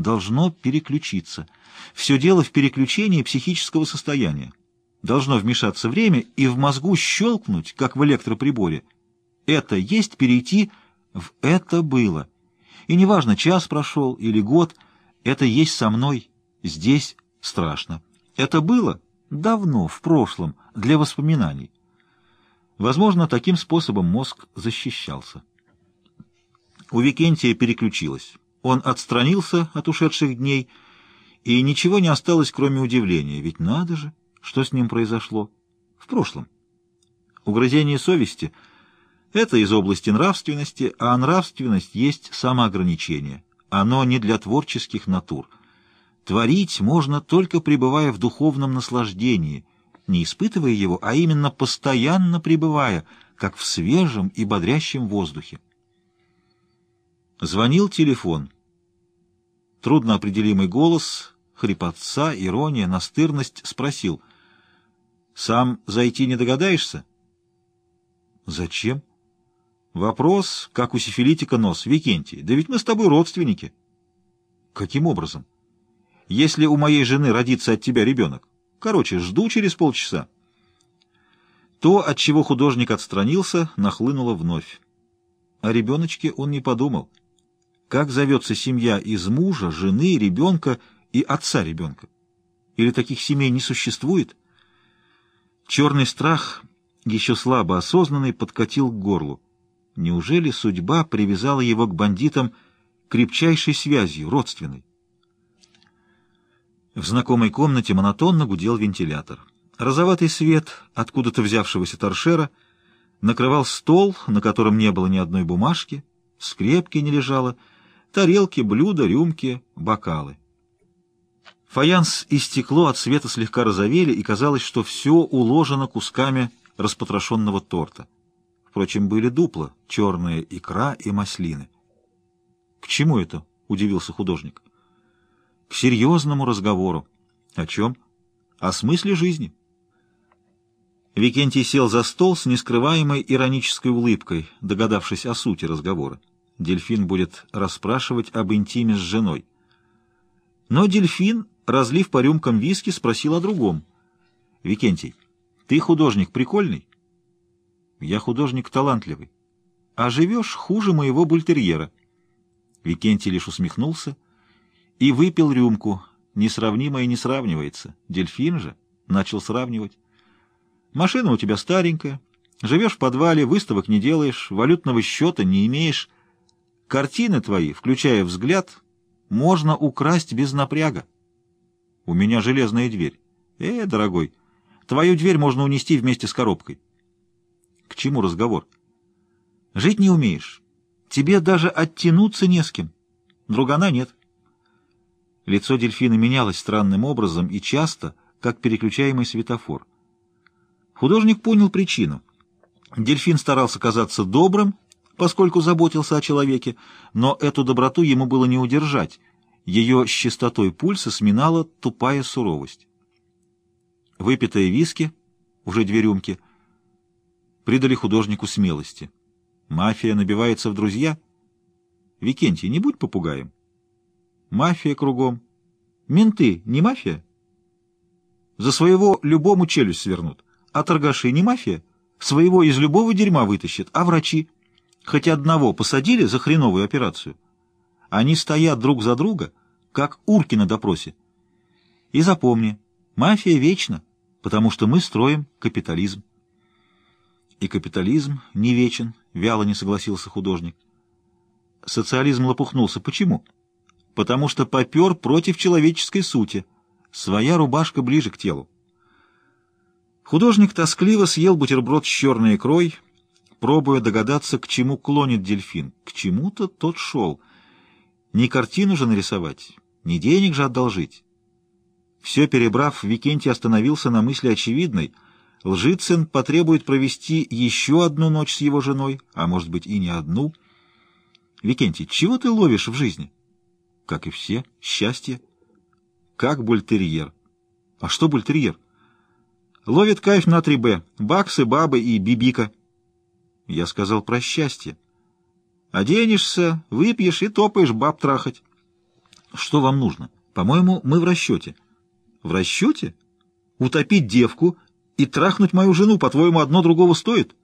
должно переключиться. Все дело в переключении психического состояния. Должно вмешаться время и в мозгу щелкнуть, как в электроприборе. Это есть перейти в «это было». И неважно, час прошел или год, это есть со мной, здесь страшно. Это было давно, в прошлом, для воспоминаний. Возможно, таким способом мозг защищался. У Викентия переключилось. Он отстранился от ушедших дней, и ничего не осталось, кроме удивления. Ведь надо же, что с ним произошло в прошлом. Угрызение совести — это из области нравственности, а нравственность есть самоограничение. Оно не для творческих натур. Творить можно только пребывая в духовном наслаждении, не испытывая его, а именно постоянно пребывая, как в свежем и бодрящем воздухе. Звонил телефон. Трудно определимый голос, хрипотца, ирония, настырность спросил. «Сам зайти не догадаешься?» «Зачем?» «Вопрос, как у сифилитика нос, Викентий. Да ведь мы с тобой родственники». «Каким образом?» «Если у моей жены родится от тебя ребенок. Короче, жду через полчаса». То, от чего художник отстранился, нахлынуло вновь. О ребеночке он не подумал. Как зовется семья из мужа, жены, ребенка и отца ребенка? Или таких семей не существует? Черный страх, еще слабо осознанный, подкатил к горлу. Неужели судьба привязала его к бандитам крепчайшей связью, родственной? В знакомой комнате монотонно гудел вентилятор. Розоватый свет, откуда-то взявшегося торшера, накрывал стол, на котором не было ни одной бумажки, скрепки не лежало — тарелки, блюда, рюмки, бокалы. Фаянс и стекло от света слегка розовели, и казалось, что все уложено кусками распотрошенного торта. Впрочем, были дупла, черная икра и маслины. — К чему это? — удивился художник. — К серьезному разговору. — О чем? — О смысле жизни. Викентий сел за стол с нескрываемой иронической улыбкой, догадавшись о сути разговора. Дельфин будет расспрашивать об интиме с женой. Но дельфин, разлив по рюмкам виски, спросил о другом. — Викентий, ты художник прикольный? — Я художник талантливый. — А живешь хуже моего бультерьера. Викентий лишь усмехнулся и выпил рюмку. Несравнимое не сравнивается. Дельфин же начал сравнивать. Машина у тебя старенькая, живешь в подвале, выставок не делаешь, валютного счета не имеешь, Картины твои, включая взгляд, можно украсть без напряга. У меня железная дверь. Э, дорогой, твою дверь можно унести вместе с коробкой. К чему разговор? Жить не умеешь. Тебе даже оттянуться не с кем. Другана нет. Лицо дельфина менялось странным образом и часто, как переключаемый светофор. Художник понял причину. Дельфин старался казаться добрым поскольку заботился о человеке, но эту доброту ему было не удержать. Ее с частотой пульса сминала тупая суровость. Выпитые виски, уже две рюмки, придали художнику смелости. Мафия набивается в друзья. Викентий, не будь попугаем. Мафия кругом. Менты не мафия? За своего любому челюсть свернут. А торгаши не мафия? Своего из любого дерьма вытащат. А врачи? Хоть одного посадили за хреновую операцию. Они стоят друг за друга, как урки на допросе. И запомни, мафия вечна, потому что мы строим капитализм. И капитализм не вечен, вяло не согласился художник. Социализм лопухнулся. Почему? Потому что попер против человеческой сути. Своя рубашка ближе к телу. Художник тоскливо съел бутерброд с черной икрой, пробуя догадаться, к чему клонит дельфин. К чему-то тот шел. Не картину же нарисовать, не денег же одолжить. Все перебрав, Викентий остановился на мысли очевидной. Лжицын потребует провести еще одну ночь с его женой, а может быть и не одну. Викентий, чего ты ловишь в жизни? Как и все, счастье. Как бультерьер. А что бультерьер? Ловит кайф на 3Б, баксы, бабы и бибика. Я сказал про счастье. Оденешься, выпьешь и топаешь баб трахать. Что вам нужно? По-моему, мы в расчете. В расчете? Утопить девку и трахнуть мою жену, по-твоему, одно другого стоит?